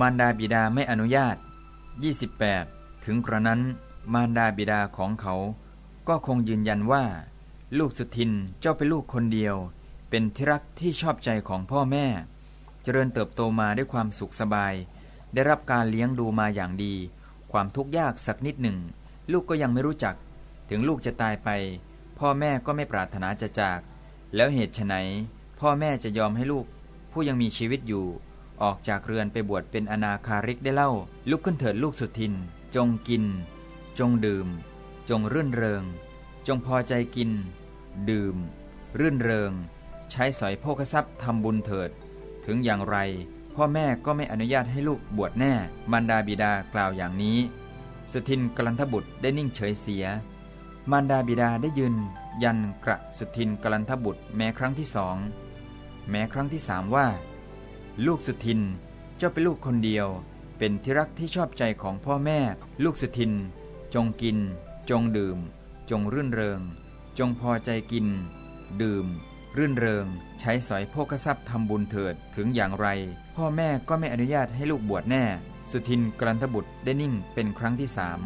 มารดาบิดาไม่อนุญาต 28 ถึงกระนั้น มารดาบิดาของเขา ก็คงยืนยันว่า ลูกสุทินเจ้าเป็นลูกคนเดียว เป็นที่รักที่ชอบใจของพ่อแม่ เจริญเติบโตมาด้วยความสุขสบาย ได้รับการเลี้ยงดูมาอย่างดี ความทุกข์ยากสักนิดหนึ่ง ลูกก็ยังไม่รู้จัก ถึงลูกจะตายไป พ่อแม่ก็ไม่ปรารถนาจะจาก แล้วเหตุไฉนพ่อแม่จะยอมให้ลูก ผู้ยังมีชีวิตอยู่ ออกจากเรือนไปบวชเป็นอนาคาริกได้เล่า ลุกขึ้นเถิดลูกสุทิน จงกิน จงดื่ม จงรื่นเริง จงพอใจกิน ดื่ม รื่นเริง ใช้สอยโภคทรัพย์ทำบุญเถิด ถึงอย่างไร พ่อแม่ก็ไม่อนุญาตให้ลูกบวชแน่ มารดาบิดากล่าวอย่างนี้ สุทินกลันทบุตรได้นิ่งเฉยเสีย มารดาบิดาได้ยืน ยันกระสุทินกลันทบุตรแม้ครั้งที่สองแม้ครั้งที่สามว่า ลูกสุทิน เจ้าเป็นลูกคนเดียว เป็นที่รักที่ชอบใจของพ่อแม่ ลูกสุทิน จงกิน จงดื่ม จงรื่นเริง จงพอใจกิน ดื่ม รื่นเริง ใช้สอยโภคทรัพย์ทำบุญเถิดถึงอย่างไร พ่อแม่ก็ไม่อนุญาตให้ลูกบวชแน่ สุทินกลันทบุตรได้นิ่งเป็นครั้งที่สาม